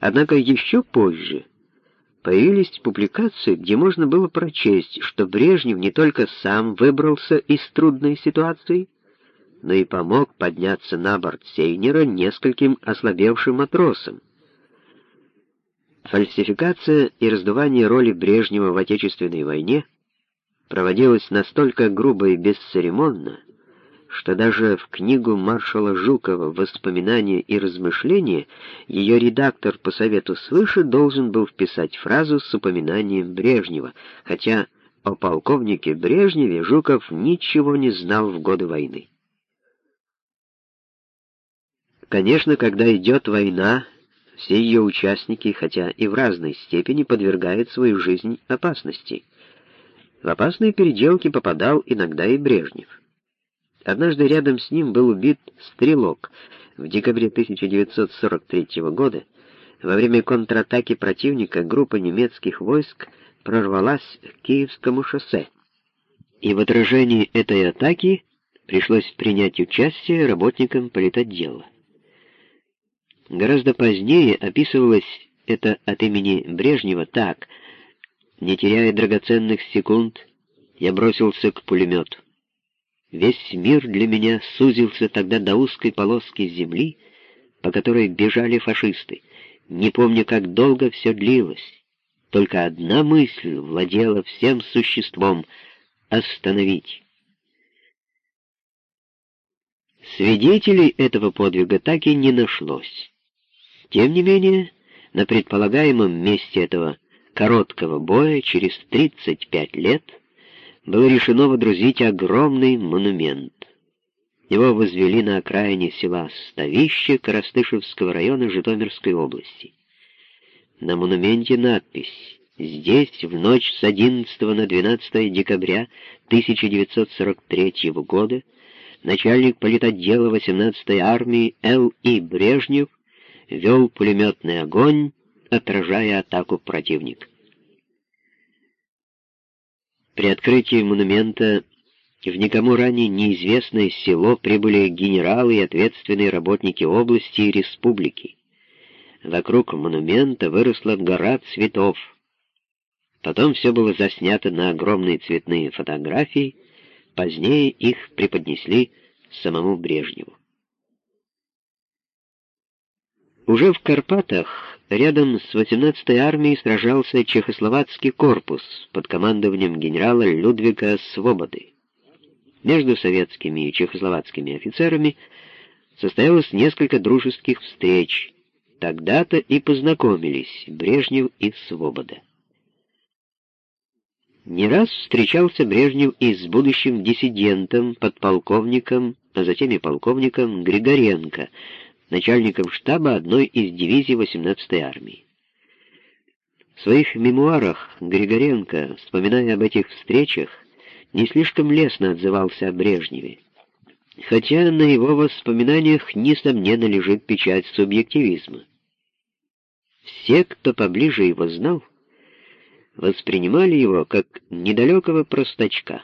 Однако еще позже появились публикации, где можно было прочесть, что Брежнев не только сам выбрался из трудной ситуации, но и помог подняться на борт Сейнера нескольким ослабевшим матросам. Фальсификация и раздувание роли Брежнева в Отечественной войне проводилась настолько грубо и бесцеремонно, что даже в книгу маршала Жукова «Воспоминания и размышления» ее редактор по совету свыше должен был вписать фразу с упоминанием Брежнева, хотя о полковнике Брежневе Жуков ничего не знал в годы войны. Конечно, когда идет война, все ее участники, хотя и в разной степени, подвергают свою жизнь опасности. В опасные переделки попадал иногда и Брежнев. Однажды рядом с ним был убит стрелок в декабре 1943 года. Во время контратаки противника группа немецких войск прорвалась к Киевскому шоссе. И в отражении этой атаки пришлось принять участие работникам политотдела. Гораздо позднее описывалось это от имени Брежнева так. «Не теряя драгоценных секунд, я бросился к пулемету. Весь мир для меня сузился тогда до узкой полоски земли, по которой бежали фашисты. Не помню, как долго все длилось. Только одна мысль владела всем существом — остановить. Свидетелей этого подвига так и не нашлось. Тем не менее, на предполагаемом месте этого короткого боя через 35 лет было решено водрузить огромный монумент. Его возвели на окраине села Ставище Коростышевского района Житомирской области. На монументе надпись «Здесь в ночь с 11 на 12 декабря 1943 года начальник политотдела 18-й армии Л. И. Брежнев вел пулеметный огонь, отражая атаку противника. При открытии монумента в никому ранее неизвестное село прибыли генералы и ответственные работники области и республики. Вокруг монумента выросла гора цветов. Потом все было заснято на огромные цветные фотографии, позднее их преподнесли самому Брежневу. Уже в Карпатах рядом с 18-й армией сражался Чехословацкий корпус под командованием генерала Людвига Свободы. Между советскими и чехословацкими офицерами состоялось несколько дружеских встреч. Тогда-то и познакомились Брежнев и Свобода. Не раз встречался Брежнев и с будущим диссидентом, подполковником, а затем и полковником Григоренко, начальником штаба одной из дивизий 18-й армии. В своих мемуарах Григоренко, вспоминая об этих встречах, не слишком лестно отзывался о Брежневе, хотя на его воспоминаниях, несомненно, лежит печать субъективизма. Все, кто поближе его знал, воспринимали его как недалекого простачка.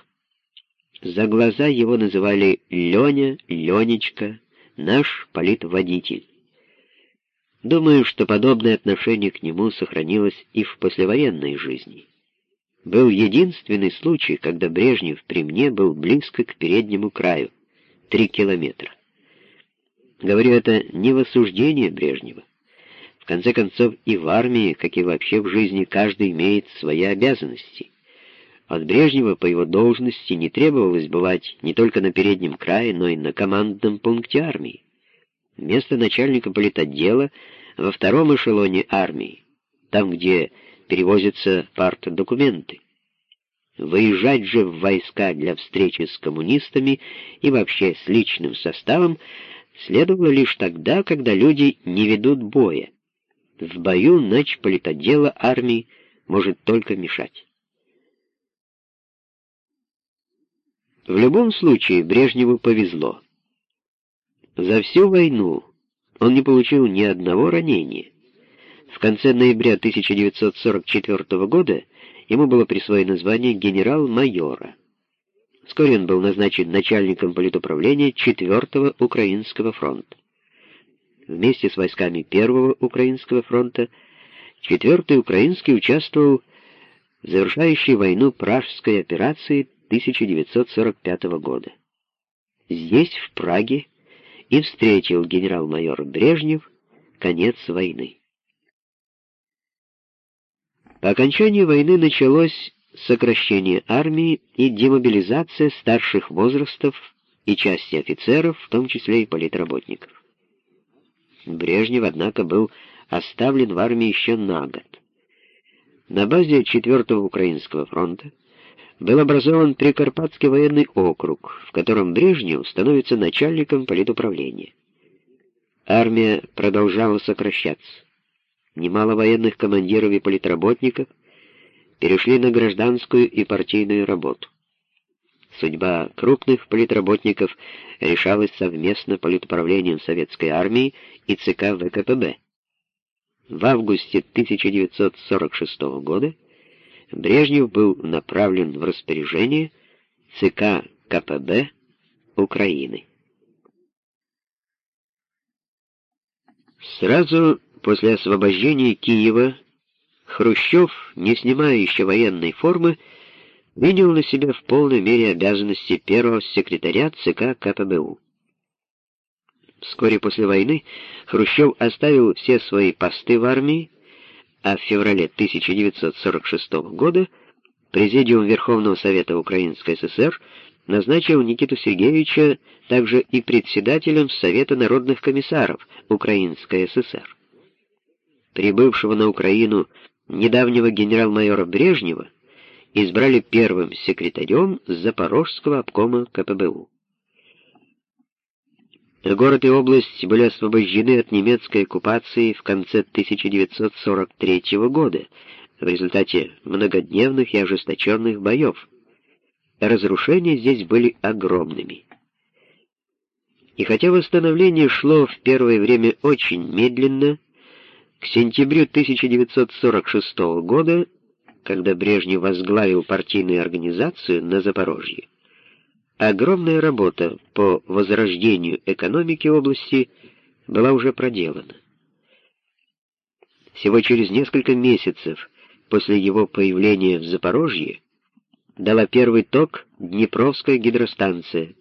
За глаза его называли Леня, Ленечка, наш политводитель. Думаю, что подобное отношение к нему сохранилось и в послевоенной жизни. Был единственный случай, когда Брежнев при мне был близко к переднему краю, три километра. Говорю это не в осуждение Брежнева. В конце концов, и в армии, как и вообще в жизни, каждый имеет свои обязанности. От Брежнева по его должности не требовалось бывать не только на переднем крае, но и на командном пункте армии. Место начальника политотдела во втором эшелоне армии, там, где перевозятся партдокументы. Выезжать же в войска для встречи с коммунистами и вообще с личным составом следовало лишь тогда, когда люди не ведут боя. В бою нач политотдела армии может только мешать. В любом случае Брежневу повезло. За всю войну он не получил ни одного ранения. В конце ноября 1944 года ему было присвоено звание генерал-майора. Вскоре он был назначен начальником политуправления 4-го Украинского фронта. Вместе с войсками Первого Украинского фронта Четвертый Украинский участвовал в завершающей войну Пражской операции 1945 года. Здесь, в Праге, и встретил генерал-майор Брежнев конец войны. По окончании войны началось сокращение армии и демобилизация старших возрастов и части офицеров, в том числе и политработников. Брежнев, однако, был оставлен в армии еще на год. На базе 4-го Украинского фронта был образован Прикарпатский военный округ, в котором Брежнев становится начальником политуправления. Армия продолжала сокращаться. Немало военных командиров и политработников перешли на гражданскую и партийную работу. Судьба крупных политработников решалась совместно политуправлением Советской армии и ЦК ВКПБ. В августе 1946 года Брежнев был направлен в распоряжение ЦК КПБ Украины. Сразу после освобождения Киева Хрущев, не снимая еще военной формы, принял на себя в полной мере обязанности первого секретаря ЦК КПБУ. Вскоре после войны Хрущев оставил все свои посты в армии, а в феврале 1946 года Президиум Верховного Совета Украинской ССР назначил Никиту Сергеевича также и председателем Совета народных комиссаров Украинской ССР. Прибывшего на Украину недавнего генерал-майора Брежнева избрали первым секретарем Запорожского обкома КПБУ. Город и область были освобождены от немецкой оккупации в конце 1943 года в результате многодневных и ожесточенных боев. Разрушения здесь были огромными. И хотя восстановление шло в первое время очень медленно, к сентябрю 1946 года, когда Брежнев возглавил партийную организацию на Запорожье, Огромная работа по возрождению экономики области была уже проделана. Всего через несколько месяцев после его появления в Запорожье дала первый ток Днепровская гидростанция,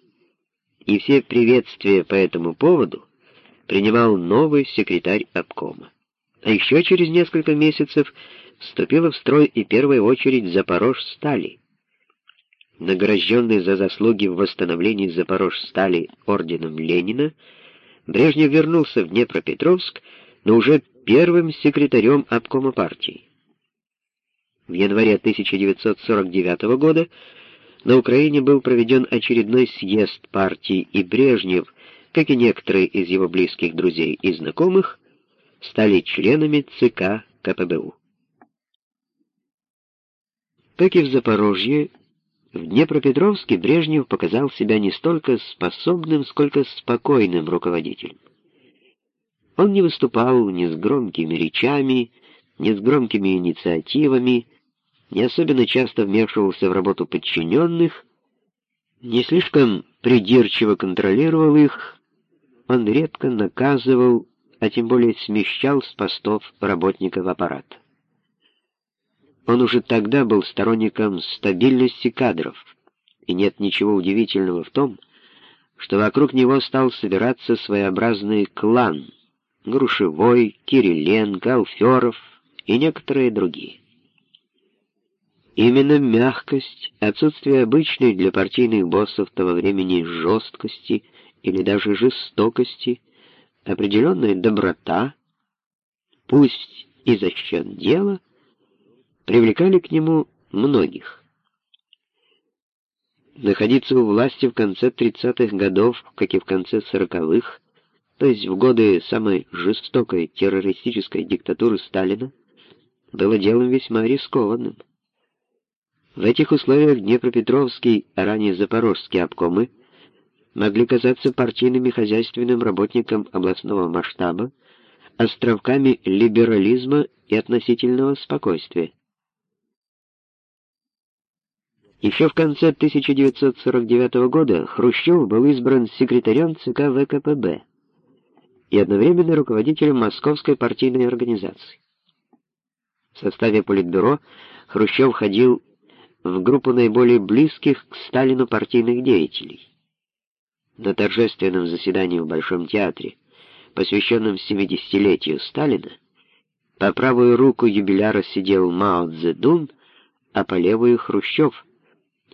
и все приветствия по этому поводу принимал новый секретарь обкома. А еще через несколько месяцев вступила в строй и первая очередь Запорожстали, награжденный за заслуги в восстановлении Запорожстали орденом Ленина, Брежнев вернулся в Днепропетровск, но уже первым секретарем обкома партии. В январе 1949 года на Украине был проведен очередной съезд партии, и Брежнев, как и некоторые из его близких друзей и знакомых, стали членами ЦК КПБУ. Как и в Запорожье, в Днепропетровске Брежнев показал себя не столько способным, сколько спокойным руководителем. Он не выступал ни с громкими речами, ни с громкими инициативами, не особенно часто вмешивался в работу подчиненных, не слишком придирчиво контролировал их, он редко наказывал, а тем более смещал с постов работников аппарата. Он уже тогда был сторонником стабильности кадров, и нет ничего удивительного в том, что вокруг него стал собираться своеобразный клан — Грушевой, Кириленко, Алферов и некоторые другие. Именно мягкость, отсутствие обычной для партийных боссов того времени жесткости или даже жестокости, определенная доброта, пусть и за счет дела — привлекали к нему многих. Находиться у власти в конце 30-х годов, как и в конце 40-х, то есть в годы самой жестокой террористической диктатуры Сталина, было делом весьма рискованным. В этих условиях Днепропетровский, а ранее Запорожский обкомы могли казаться партийным и хозяйственным работникам областного масштаба, островками либерализма и относительного спокойствия. Еще в конце 1949 года Хрущев был избран секретарем ЦК ВКПБ, и одновременно руководителем Московской партийной организации. В составе Политбюро Хрущев ходил в группу наиболее близких к Сталину партийных деятелей. На торжественном заседании в Большом театре, посвященном 70-летию Сталина, по правую руку юбиляра сидел Мао Цзэдун, а по левую — Хрущев.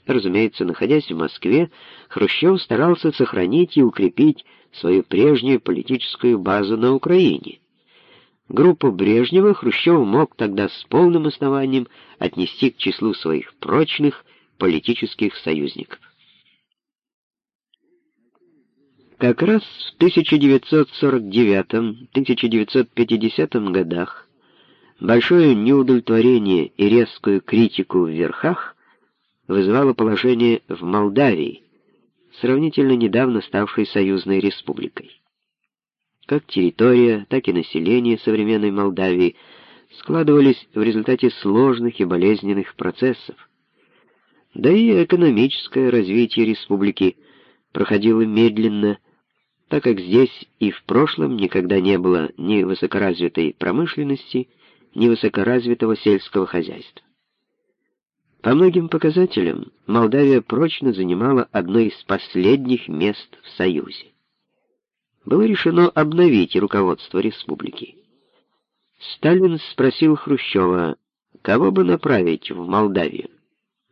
Разумеется, находясь в Москве, Хрущев старался сохранить и укрепить свою прежнюю политическую базу на Украине. Группу Брежнева Хрущев мог тогда с полным основанием отнести к числу своих прочных политических союзников. Как раз в 1949-1950 годах большое неудовлетворение и резкую критику в верхах вызывало положение в Молдавии, сравнительно недавно ставшей союзной республикой. Как территория, так и население современной Молдавии складывались в результате сложных и болезненных процессов. Да и экономическое развитие республики проходило медленно, так как здесь и в прошлом никогда не было ни высокоразвитой промышленности, ни высокоразвитого сельского хозяйства. По многим показателям Молдавия прочно занимала одно из последних мест в Союзе было решено обновить руководство республики. Сталин спросил Хрущева, кого бы направить в Молдавию,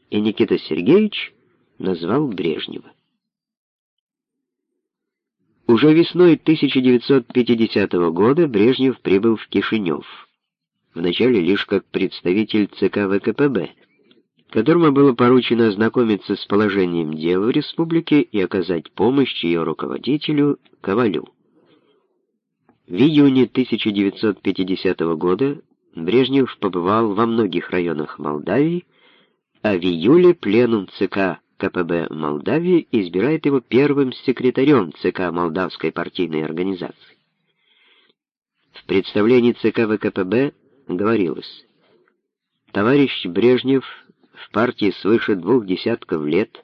и Никита Сергеевич назвал Брежнева. Уже весной 1950 года Брежнев прибыл в Кишинев, вначале лишь как представитель ЦК ВКПБ, которому было поручено ознакомиться с положением дел в республике и оказать помощь ее руководителю Ковалю. В июне 1950 года Брежнев побывал во многих районах Молдавии, а в июле пленум ЦК КПБ Молдавии избирает его первым секретарем ЦК Молдавской партийной организации. В представлении ЦК ВКПБ говорилось, товарищ Брежнев в партии свыше двух десятков лет,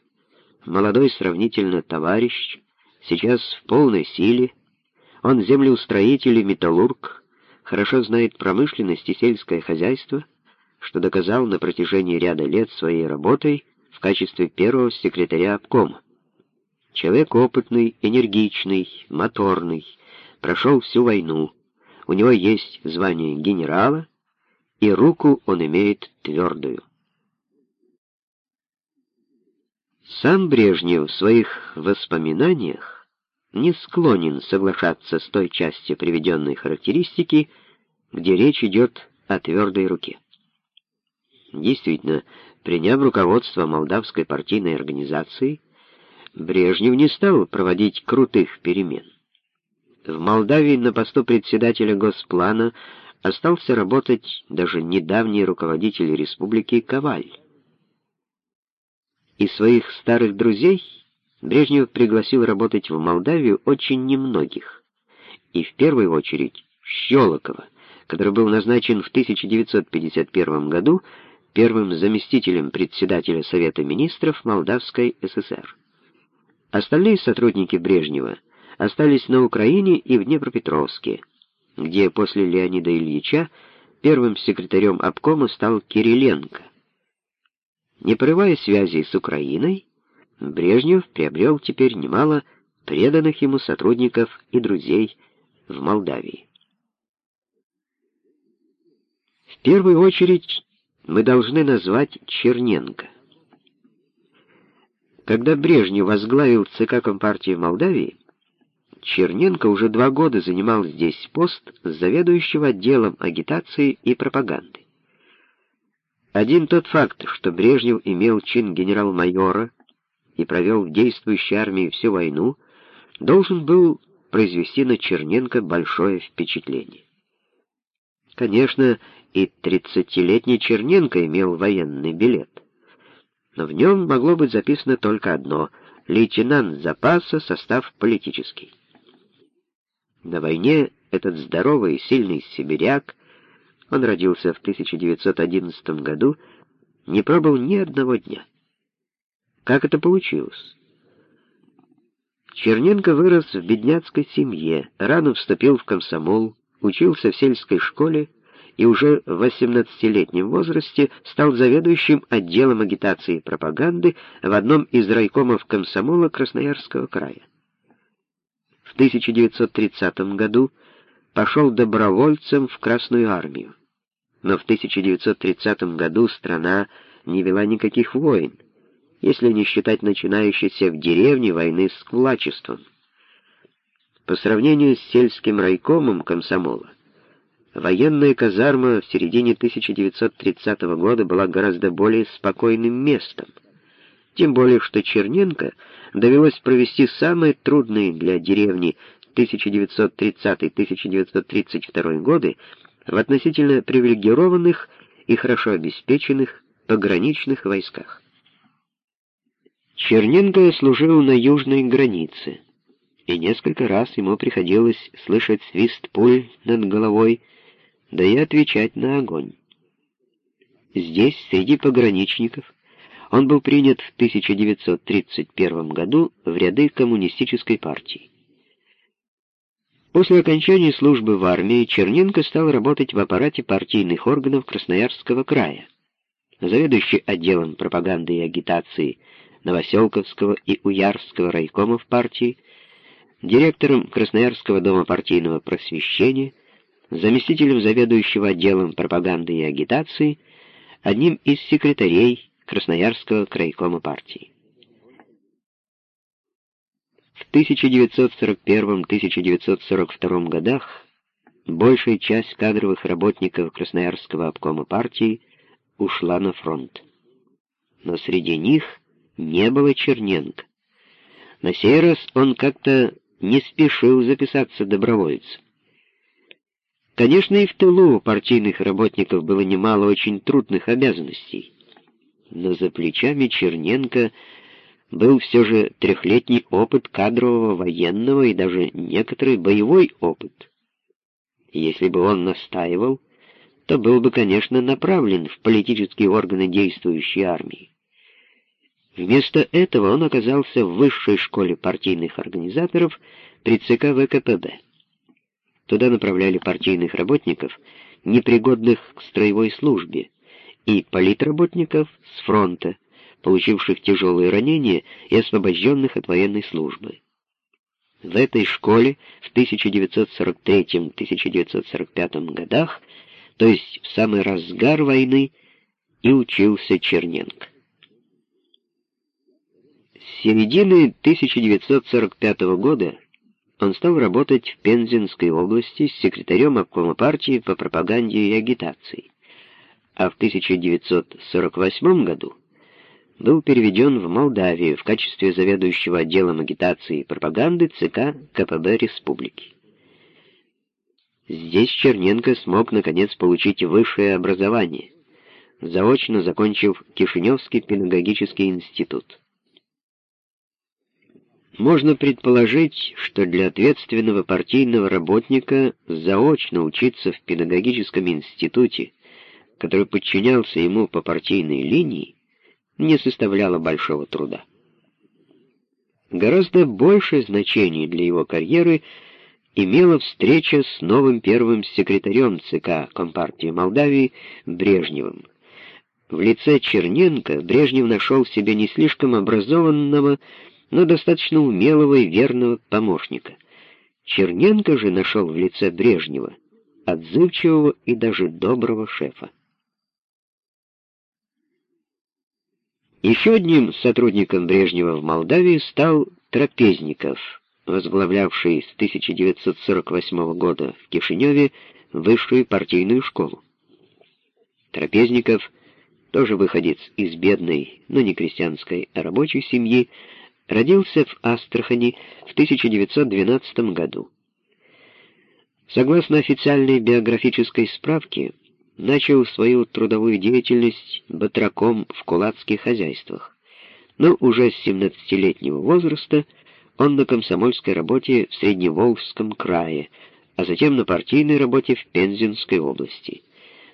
молодой сравнительно товарищ, сейчас в полной силе, он землеустроитель и металлург, хорошо знает промышленность и сельское хозяйство, что доказал на протяжении ряда лет своей работой в качестве первого секретаря обкома. Человек опытный, энергичный, моторный, прошел всю войну, у него есть звание генерала, и руку он имеет твердую. Сам Брежнев в своих воспоминаниях не склонен соглашаться с той частью приведенной характеристики, где речь идет о твердой руке. Действительно, приняв руководство молдавской партийной организации, Брежнев не стал проводить крутых перемен. В Молдавии на посту председателя Госплана остался работать даже недавний руководитель республики Коваль. Из своих старых друзей Брежнев пригласил работать в Молдавию очень немногих, и в первую очередь Щелокова, который был назначен в 1951 году первым заместителем председателя Совета министров Молдавской ССР. Остальные сотрудники Брежнева остались на Украине и в Днепропетровске, где после Леонида Ильича первым секретарем обкома стал Кириленко. Не порывая связей с Украиной, Брежнев приобрел теперь немало преданных ему сотрудников и друзей в Молдавии. В первую очередь мы должны назвать Черненко. Когда Брежнев возглавил ЦК Компартии Молдавии, Черненко уже два года занимал здесь пост заведующего отделом агитации и пропаганды. Один тот факт, что Брежнев имел чин генерал-майора и провел в действующей армии всю войну, должен был произвести на Черненко большое впечатление. Конечно, и тридцатилетний Черненко имел военный билет, но в нем могло быть записано только одно — лейтенант запаса, состав политический. На войне этот здоровый и сильный сибиряк он родился в 1911 году, не пробыл ни одного дня. Как это получилось? Черненко вырос в бедняцкой семье, рано вступил в комсомол, учился в сельской школе и уже в 18-летнем возрасте стал заведующим отделом агитации и пропаганды в одном из райкомов комсомола Красноярского края. В 1930 году пошел добровольцем в Красную армию. Но в 1930 году страна не вела никаких войн, если не считать начинающейся в деревне войны с кулачеством. По сравнению с сельским райкомом комсомола, военная казарма в середине 1930 года была гораздо более спокойным местом. Тем более, что Черненко довелось провести самые трудные для деревни 1930-1932 годы в относительно привилегированных и хорошо обеспеченных пограничных войсках. Черненко служил на южной границе, и несколько раз ему приходилось слышать свист пуль над головой, да и отвечать на огонь. Здесь, среди пограничников, он был принят в 1931 году в ряды коммунистической партии. После окончания службы в армии Черненко стал работать в аппарате партийных органов Красноярского края, заведующий отделом пропаганды и агитации Новоселковского и Уярского райкомов партии, директором Красноярского дома партийного просвещения, заместителем заведующего отделом пропаганды и агитации, одним из секретарей Красноярского крайкома партии. В 1941-1942 годах большая часть кадровых работников Красноярского обкома партии ушла на фронт. Но среди них не было Черненко. На сей раз он как-то не спешил записаться добровольцем. Конечно, и в тылу у партийных работников было немало очень трудных обязанностей, но за плечами Черненко был все же трехлетний опыт кадрового военного и даже некоторый боевой опыт. Если бы он настаивал, то был бы, конечно, направлен в политические органы действующей армии. Вместо этого он оказался в высшей школе партийных организаторов при ЦК ВКПБ. Туда направляли партийных работников, непригодных к строевой службе, и политработников с фронта, получивших тяжелые ранения и освобожденных от военной службы. В этой школе в 1943-1945 годах, то есть в самый разгар войны, и учился Черненко. С середины 1945 года он стал работать в Пензенской области с секретарем обкома партии по пропаганде и агитации, а в 1948 году был переведен в Молдавию в качестве заведующего отделом агитации и пропаганды ЦК КПБ Республики. Здесь Черненко смог, наконец, получить высшее образование, заочно закончив Кишиневский педагогический институт. Можно предположить, что для ответственного партийного работника заочно учиться в педагогическом институте, который подчинялся ему по партийной линии, не составляло большого труда. Гораздо большее значение для его карьеры имела встреча с новым первым секретарем ЦК Компартии Молдавии Брежневым. В лице Черненко Брежнев нашел в себе не слишком образованного, но достаточно умелого и верного помощника. Черненко же нашел в лице Брежнева отзывчивого и даже доброго шефа. Еще одним сотрудником Брежнева в Молдавии стал Трапезников, возглавлявший с 1948 года в Кишиневе высшую партийную школу. Трапезников, тоже выходец из бедной, но не крестьянской, а рабочей семьи, родился в Астрахани в 1912 году. Согласно официальной биографической справке, начал свою трудовую деятельность батраком в кулацких хозяйствах, но уже с 17-летнего возраста он на комсомольской работе в Средневолжском крае, а затем на партийной работе в Пензенской области.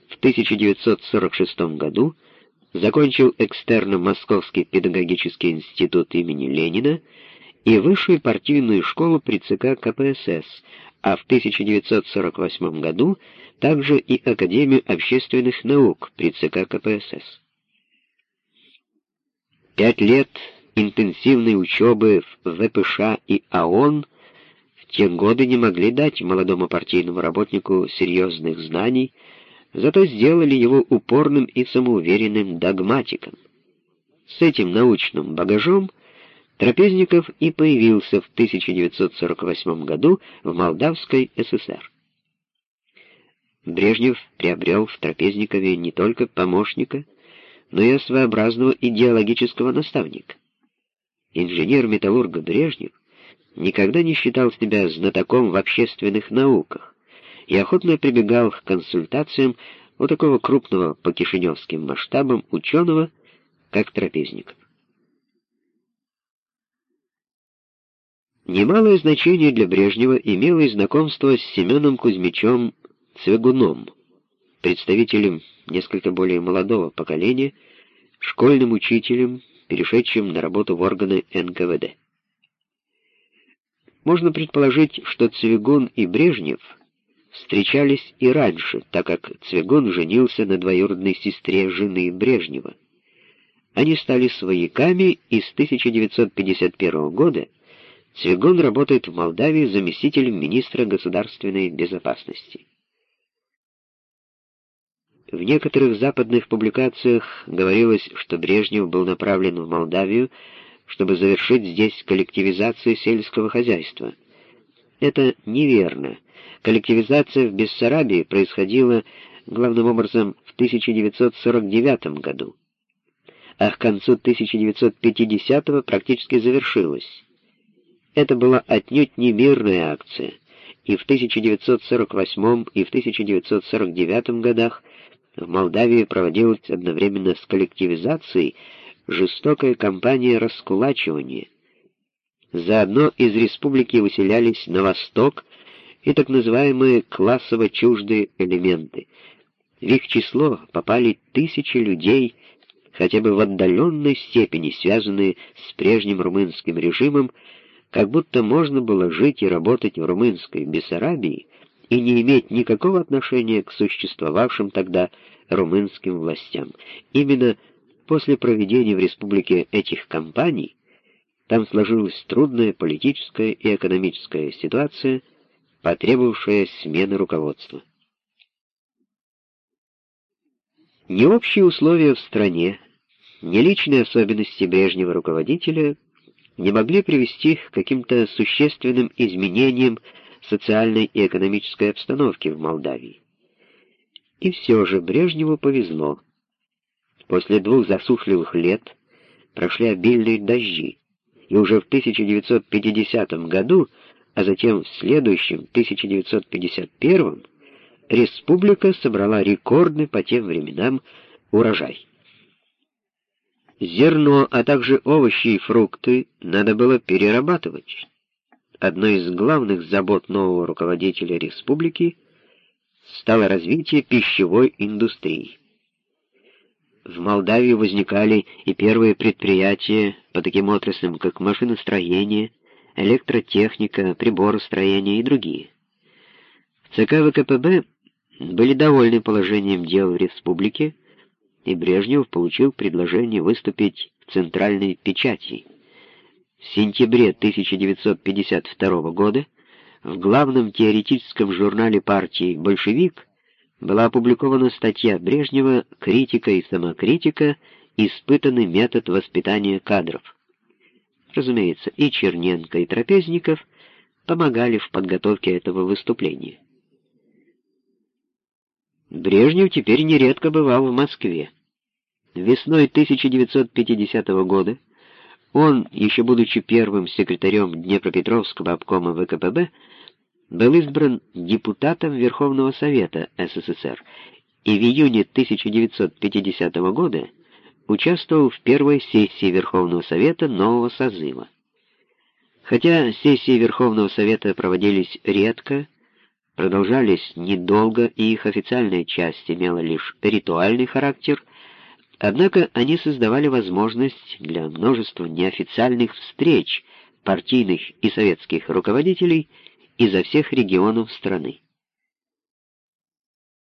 В 1946 году закончил экстерном Московский педагогический институт имени Ленина и высшую партийную школу при ЦК КПСС, а в 1948 году также и Академию общественных наук при ЦК КПСС. Пять лет интенсивной учебы в ВПШ и АОН в те годы не могли дать молодому партийному работнику серьезных знаний, зато сделали его упорным и самоуверенным догматиком. С этим научным багажом Трапезников и появился в 1948 году в Молдавской ССР. Брежнев приобрел в Трапезникове не только помощника, но и своеобразного идеологического наставника. Инженер-металлург Брежнев никогда не считал себя знатоком в общественных науках и охотно прибегал к консультациям у такого крупного по кишиневским масштабам ученого, как Трапезников. Немалое значение для Брежнева имело и знакомство с Семеном Кузьмичем Цвегуном, представителем несколько более молодого поколения, школьным учителем, перешедшим на работу в органы НКВД. Можно предположить, что Цвегун и Брежнев встречались и раньше, так как Цвегун женился на двоюродной сестре жены Брежнева. Они стали свояками, и с 1951 года Цвигун работает в Молдавии заместителем министра государственной безопасности. В некоторых западных публикациях говорилось, что Брежнев был направлен в Молдавию, чтобы завершить здесь коллективизацию сельского хозяйства. Это неверно. Коллективизация в Бессарабии происходила главным образом в 1949 году, а к концу 1950 практически завершилась. Это была отнюдь не мирная акция, и в 1948 и в 1949 годах в Молдавии проводилась одновременно с коллективизацией жестокая кампания раскулачивания. Заодно из республики выселялись на восток и так называемые классово чуждые элементы. В их число попали тысячи людей, хотя бы в отдаленной степени связанные с прежним румынским режимом, как будто можно было жить и работать в румынской Бессарабии и не иметь никакого отношения к существовавшим тогда румынским властям. Именно после проведения в республике этих кампаний там сложилась трудная политическая и экономическая ситуация, потребовавшая смены руководства. Ни общие условия в стране, ни личные особенности Брежнева руководителя не могли привести к каким-то существенным изменениям социальной и экономической обстановки в Молдавии. И все же Брежневу повезло. После двух засушливых лет прошли обильные дожди, и уже в 1950 году, а затем в следующем, 1951, республика собрала рекордный по тем временам урожай. Зерно, а также овощи и фрукты надо было перерабатывать. Одной из главных забот нового руководителя республики стало развитие пищевой индустрии. В Молдавии возникали и первые предприятия по таким отраслям, как машиностроение, электротехника, приборостроение и другие. В ЦК ВКПБ были довольны положением дел в республике, и Брежнев получил предложение выступить в центральной печати. В сентябре 1952 года в главном теоретическом журнале партии «Большевик» была опубликована статья Брежнева «Критика и самокритика. Испытанный метод воспитания кадров». Разумеется, и Черненко, и Трапезников помогали в подготовке этого выступления. Брежнев теперь нередко бывал в Москве. Весной 1950 года он, еще будучи первым секретарем Днепропетровского обкома ВКПБ, был избран депутатом Верховного Совета СССР и в июне 1950 года участвовал в первой сессии Верховного Совета нового созыва. Хотя сессии Верховного Совета проводились редко, продолжались недолго, и их официальная часть имела лишь ритуальный характер – Однако они создавали возможность для множества неофициальных встреч, партийных и советских руководителей изо всех регионов страны.